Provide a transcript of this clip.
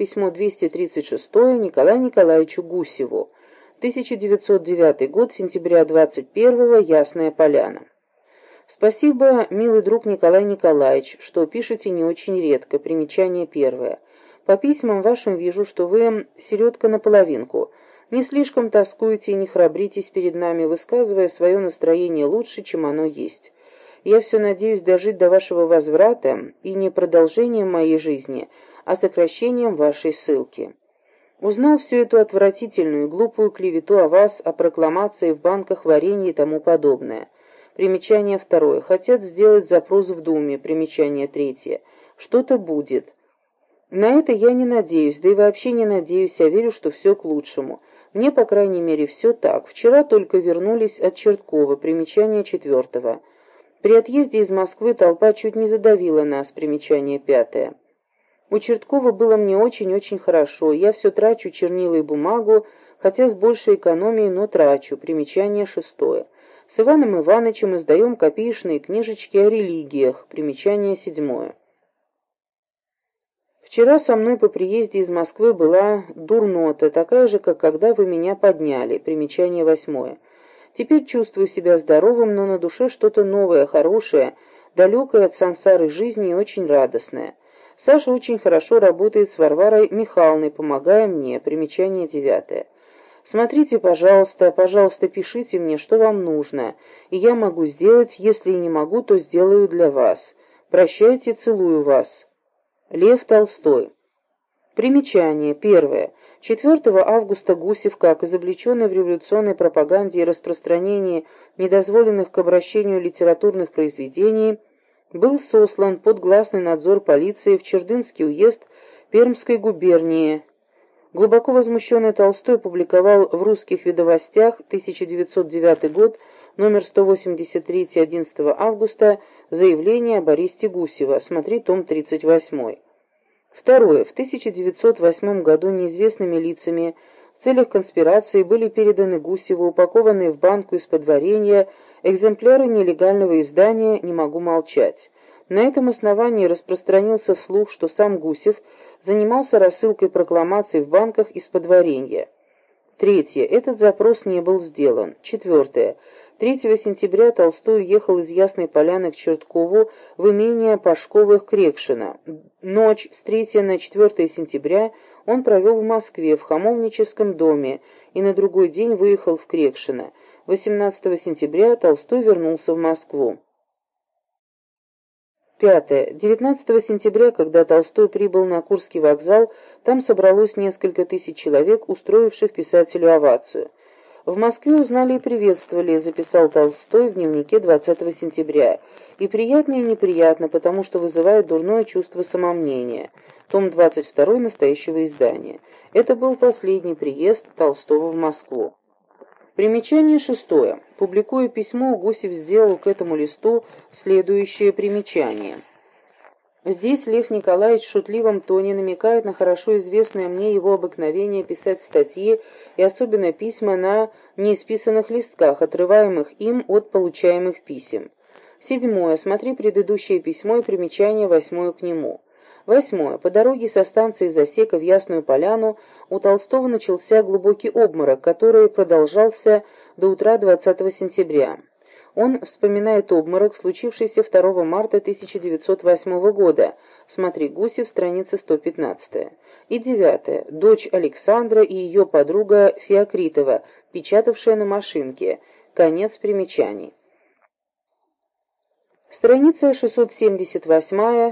Письмо 236 Николаю Николаевичу Гусеву. 1909 год, сентября 21 Ясная Поляна. Спасибо, милый друг Николай Николаевич, что пишете не очень редко. Примечание первое. По письмам вашим вижу, что вы середка наполовинку. Не слишком тоскуете и не храбритесь перед нами, высказывая свое настроение лучше, чем оно есть. Я все надеюсь дожить до вашего возврата и не продолжением моей жизни, а сокращением вашей ссылки. Узнал всю эту отвратительную, глупую клевету о вас, о прокламации в банках варенье и тому подобное. Примечание второе. Хотят сделать запрос в Думе. Примечание третье. Что-то будет. На это я не надеюсь, да и вообще не надеюсь, я верю, что все к лучшему. Мне, по крайней мере, все так. Вчера только вернулись от Черткова. Примечание четвертого. При отъезде из Москвы толпа чуть не задавила нас. Примечание пятое. У Черткова было мне очень-очень хорошо. Я все трачу чернила и бумагу, хотя с большей экономией, но трачу. Примечание шестое. С Иваном Ивановичем издаем копеечные книжечки о религиях. Примечание седьмое. Вчера со мной по приезде из Москвы была дурнота, такая же, как когда вы меня подняли. Примечание восьмое. Теперь чувствую себя здоровым, но на душе что-то новое, хорошее, далекое от сансары жизни и очень радостное. Саша очень хорошо работает с Варварой Михайловной, помогая мне. Примечание девятое. Смотрите, пожалуйста, пожалуйста, пишите мне, что вам нужно, и я могу сделать, если не могу, то сделаю для вас. Прощайте, целую вас. Лев Толстой. Примечание. Первое. 4 августа Гусев, как изобличенный в революционной пропаганде и распространении недозволенных к обращению литературных произведений, был сослан под гласный надзор полиции в Чердынский уезд Пермской губернии Глубоко возмущенный Толстой публиковал в «Русских ведомостях» 1909 год, номер 183, 11 августа, заявление об аресте Гусева. Смотри том 38. Второе. В 1908 году неизвестными лицами в целях конспирации были переданы Гусеву, упакованные в банку из-под варенья, экземпляры нелегального издания «Не могу молчать». На этом основании распространился слух, что сам Гусев – занимался рассылкой прокламаций в банках из-под варенья. Третье. Этот запрос не был сделан. Четвертое. 3 сентября Толстой уехал из Ясной Поляны к Черткову в имение Пашковых Крекшина. Ночь с 3 на 4 сентября он провел в Москве, в Хамовническом доме, и на другой день выехал в Крекшино. 18 сентября Толстой вернулся в Москву. Пятое. 19 сентября, когда Толстой прибыл на Курский вокзал, там собралось несколько тысяч человек, устроивших писателю овацию. В Москве узнали и приветствовали, записал Толстой в дневнике 20 сентября. И приятно, и неприятно, потому что вызывает дурное чувство самомнения. Том 22 настоящего издания. Это был последний приезд Толстого в Москву. Примечание шестое. Публикуя письмо, Гусев сделал к этому листу следующее примечание. Здесь Лев Николаевич в шутливом тоне намекает на хорошо известное мне его обыкновение писать статьи и особенно письма на неисписанных листках, отрываемых им от получаемых писем. Седьмое. Смотри предыдущее письмо и примечание восьмое к нему. Восьмое. По дороге со станции Засека в Ясную Поляну у Толстого начался глубокий обморок, который продолжался до утра 20 сентября. Он вспоминает обморок, случившийся 2 марта 1908 года. Смотри, Гусев, страница 115. И девятое. Дочь Александра и ее подруга Феокритова, печатавшая на машинке. Конец примечаний. Страница 678